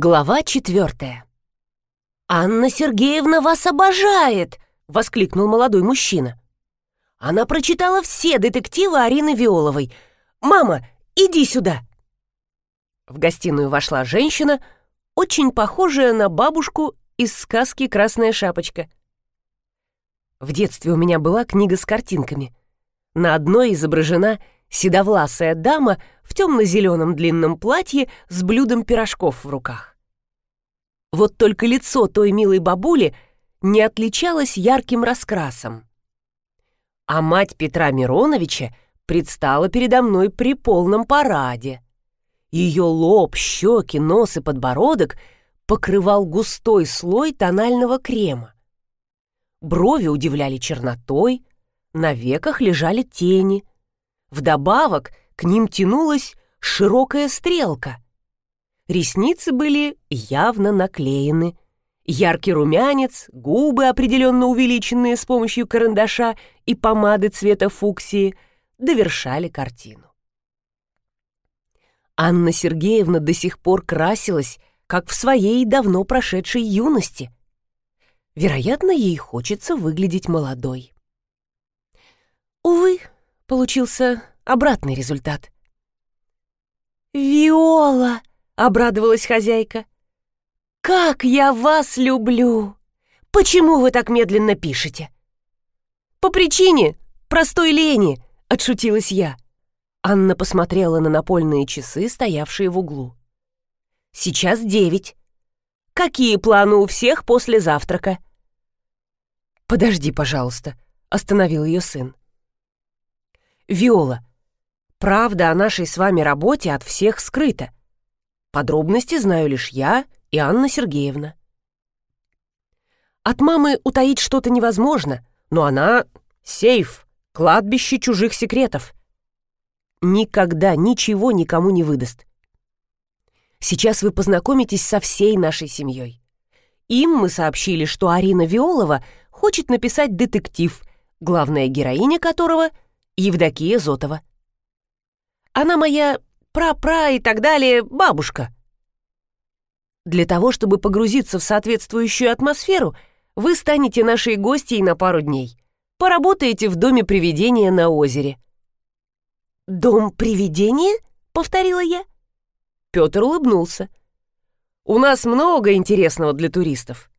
Глава четвертая. «Анна Сергеевна вас обожает!» — воскликнул молодой мужчина. «Она прочитала все детективы Арины Виоловой. Мама, иди сюда!» В гостиную вошла женщина, очень похожая на бабушку из сказки «Красная шапочка». В детстве у меня была книга с картинками. На одной изображена седовласая дама в темно-зеленом длинном платье с блюдом пирожков в руках. Вот только лицо той милой бабули не отличалось ярким раскрасом. А мать Петра Мироновича предстала передо мной при полном параде. Ее лоб, щеки, нос и подбородок покрывал густой слой тонального крема. Брови удивляли чернотой, на веках лежали тени. Вдобавок к ним тянулась широкая стрелка — Ресницы были явно наклеены. Яркий румянец, губы, определенно увеличенные с помощью карандаша и помады цвета фуксии, довершали картину. Анна Сергеевна до сих пор красилась, как в своей давно прошедшей юности. Вероятно, ей хочется выглядеть молодой. Увы, получился обратный результат. «Виола!» обрадовалась хозяйка. «Как я вас люблю! Почему вы так медленно пишете?» «По причине простой лени», — отшутилась я. Анна посмотрела на напольные часы, стоявшие в углу. «Сейчас девять. Какие планы у всех после завтрака?» «Подожди, пожалуйста», — остановил ее сын. «Виола, правда о нашей с вами работе от всех скрыта. Подробности знаю лишь я и Анна Сергеевна. От мамы утаить что-то невозможно, но она — сейф, кладбище чужих секретов. Никогда ничего никому не выдаст. Сейчас вы познакомитесь со всей нашей семьей. Им мы сообщили, что Арина Виолова хочет написать детектив, главная героиня которого — Евдокия Зотова. Она моя пра-пра и так далее, бабушка. Для того, чтобы погрузиться в соответствующую атмосферу, вы станете нашей гостьей на пару дней. Поработаете в доме привидения на озере. «Дом привидения?» — повторила я. Петр улыбнулся. «У нас много интересного для туристов».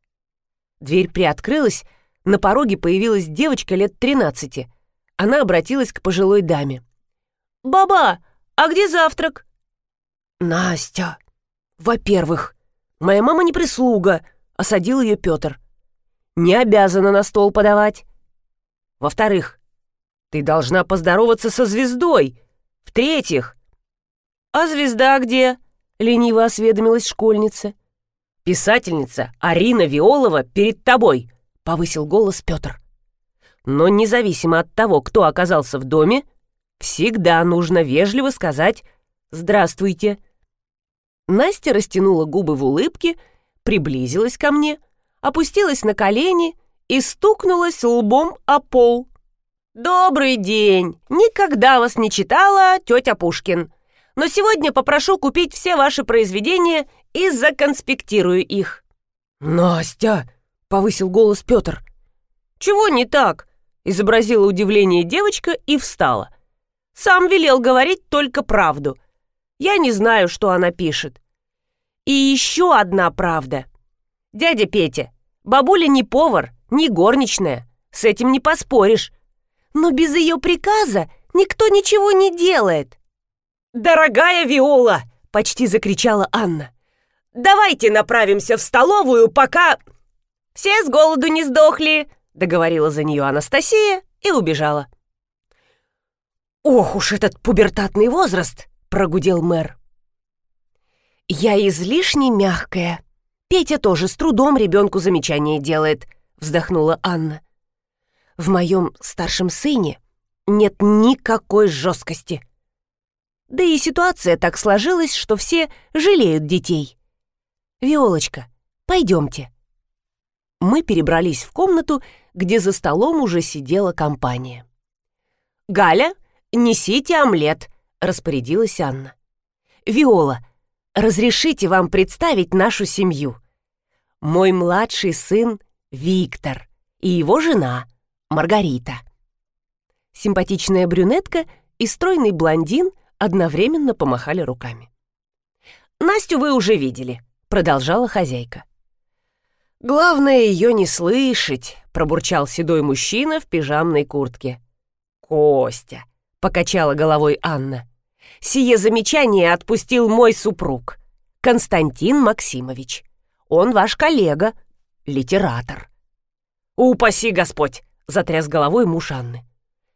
Дверь приоткрылась, на пороге появилась девочка лет тринадцати. Она обратилась к пожилой даме. «Баба, а где завтрак?» «Настя, во-первых, моя мама не прислуга», — осадил ее Петр. «Не обязана на стол подавать. Во-вторых, ты должна поздороваться со звездой. В-третьих, а звезда где?» — лениво осведомилась школьница. «Писательница Арина Виолова перед тобой», — повысил голос Петр. «Но независимо от того, кто оказался в доме, — Всегда нужно вежливо сказать «Здравствуйте». Настя растянула губы в улыбке, приблизилась ко мне, опустилась на колени и стукнулась лбом о пол. «Добрый день! Никогда вас не читала тетя Пушкин. Но сегодня попрошу купить все ваши произведения и законспектирую их». «Настя!» — повысил голос Петр. «Чего не так?» — изобразила удивление девочка и встала. Сам велел говорить только правду. Я не знаю, что она пишет. И еще одна правда. Дядя Петя, бабуля не повар, не горничная. С этим не поспоришь. Но без ее приказа никто ничего не делает. «Дорогая Виола!» — почти закричала Анна. «Давайте направимся в столовую, пока...» «Все с голоду не сдохли!» — договорила за нее Анастасия и убежала. «Ох уж этот пубертатный возраст!» — прогудел мэр. «Я излишне мягкая. Петя тоже с трудом ребенку замечание делает», — вздохнула Анна. «В моем старшем сыне нет никакой жесткости. Да и ситуация так сложилась, что все жалеют детей. Виолочка, пойдемте». Мы перебрались в комнату, где за столом уже сидела компания. «Галя, «Несите омлет», — распорядилась Анна. «Виола, разрешите вам представить нашу семью. Мой младший сын Виктор и его жена Маргарита. Симпатичная брюнетка и стройный блондин одновременно помахали руками. «Настю вы уже видели», — продолжала хозяйка. «Главное ее не слышать», — пробурчал седой мужчина в пижамной куртке. «Костя», — покачала головой Анна. «Сие замечание отпустил мой супруг, Константин Максимович. Он ваш коллега, литератор». «Упаси Господь!» — затряс головой муж Анны.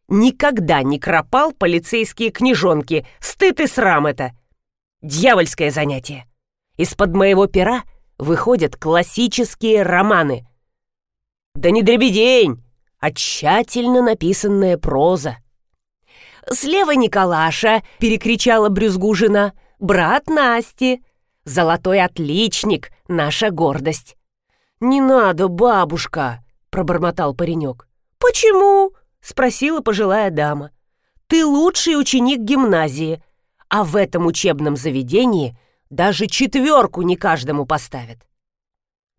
«Никогда не кропал полицейские книжонки. Стыд и срам это! Дьявольское занятие! Из-под моего пера выходят классические романы. Да не дребедень, а тщательно написанная проза. «Слева Николаша!» — перекричала брюзгужина. «Брат Насти! Золотой отличник, наша гордость!» «Не надо, бабушка!» — пробормотал паренек. «Почему?» — спросила пожилая дама. «Ты лучший ученик гимназии, а в этом учебном заведении даже четверку не каждому поставят.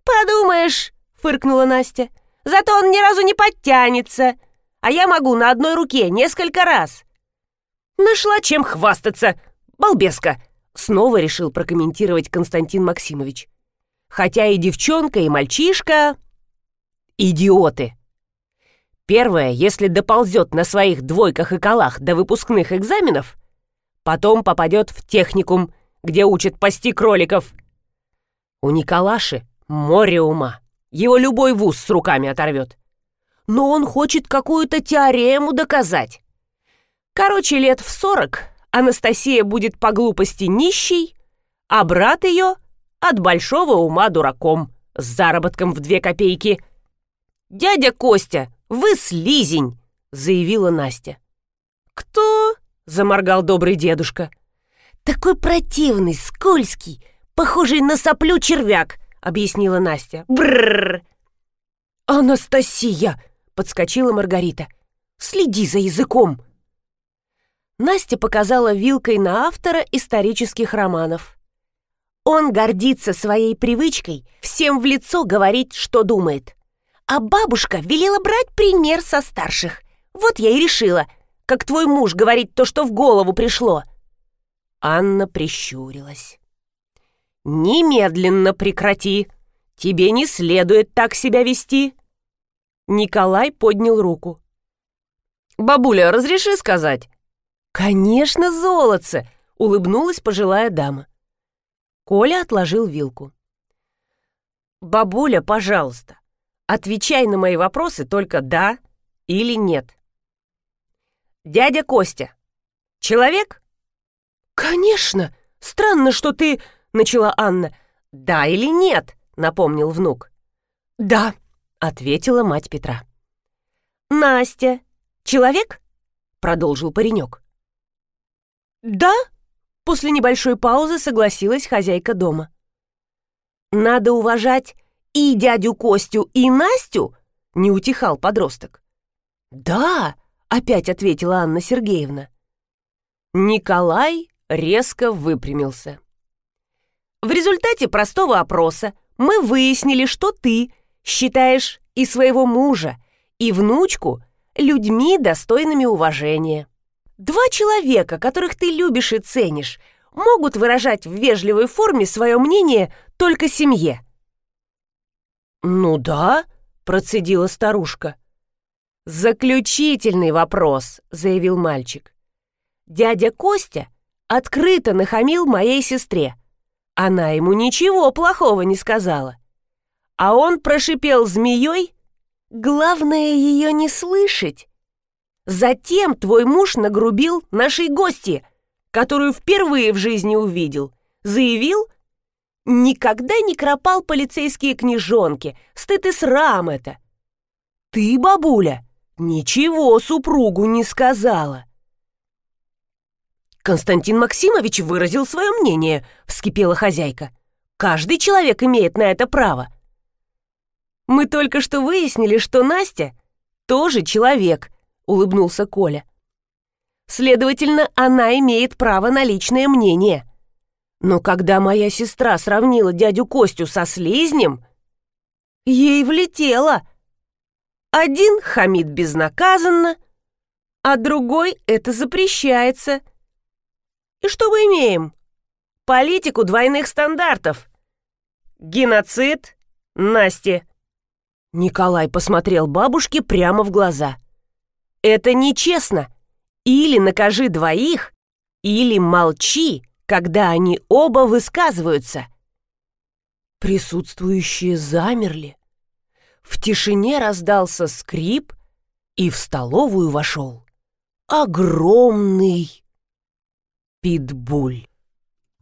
«Подумаешь», — фыркнула Настя, — «зато он ни разу не подтянется, а я могу на одной руке несколько раз». «Нашла чем хвастаться, балбеска», — снова решил прокомментировать Константин Максимович. «Хотя и девчонка, и мальчишка — идиоты». Первое, если доползет на своих двойках и колах до выпускных экзаменов, потом попадет в техникум — где учат пасти кроликов. У Николаши море ума. Его любой вуз с руками оторвет. Но он хочет какую-то теорему доказать. Короче, лет в сорок Анастасия будет по глупости нищей, а брат ее от большого ума дураком с заработком в две копейки. «Дядя Костя, вы слизень!» — заявила Настя. «Кто?» — заморгал добрый дедушка. — «Такой противный, скользкий, похожий на соплю червяк», — объяснила Настя. «Брррр!» «Анастасия!» — подскочила Маргарита. «Следи за языком!» Настя показала вилкой на автора исторических романов. Он гордится своей привычкой всем в лицо говорить, что думает. А бабушка велела брать пример со старших. Вот я и решила, как твой муж говорит то, что в голову пришло — Анна прищурилась. «Немедленно прекрати! Тебе не следует так себя вести!» Николай поднял руку. «Бабуля, разреши сказать?» «Конечно, золотце!» — улыбнулась пожилая дама. Коля отложил вилку. «Бабуля, пожалуйста, отвечай на мои вопросы только «да» или «нет». «Дядя Костя, человек?» «Конечно! Странно, что ты...» — начала Анна. «Да или нет?» — напомнил внук. «Да», — ответила мать Петра. «Настя, человек?» — продолжил паренек. «Да?» — после небольшой паузы согласилась хозяйка дома. «Надо уважать и дядю Костю, и Настю?» — не утихал подросток. «Да!» — опять ответила Анна Сергеевна. Николай резко выпрямился. В результате простого опроса мы выяснили, что ты считаешь и своего мужа, и внучку людьми, достойными уважения. Два человека, которых ты любишь и ценишь, могут выражать в вежливой форме свое мнение только семье. «Ну да», — процедила старушка. «Заключительный вопрос», — заявил мальчик. «Дядя Костя открыто нахамил моей сестре. Она ему ничего плохого не сказала. А он прошипел змеей, главное ее не слышать. Затем твой муж нагрубил нашей гости, которую впервые в жизни увидел, заявил, никогда не кропал полицейские книжонки, стыд и срам это. Ты, бабуля, ничего супругу не сказала. «Константин Максимович выразил свое мнение», — вскипела хозяйка. «Каждый человек имеет на это право». «Мы только что выяснили, что Настя тоже человек», — улыбнулся Коля. «Следовательно, она имеет право на личное мнение. Но когда моя сестра сравнила дядю Костю со слизнем, ей влетело. Один хамит безнаказанно, а другой это запрещается. И что мы имеем? Политику двойных стандартов. Геноцид Насте. Николай посмотрел бабушке прямо в глаза. Это нечестно. Или накажи двоих, или молчи, когда они оба высказываются. Присутствующие замерли. В тишине раздался скрип, и в столовую вошел огромный питбуль.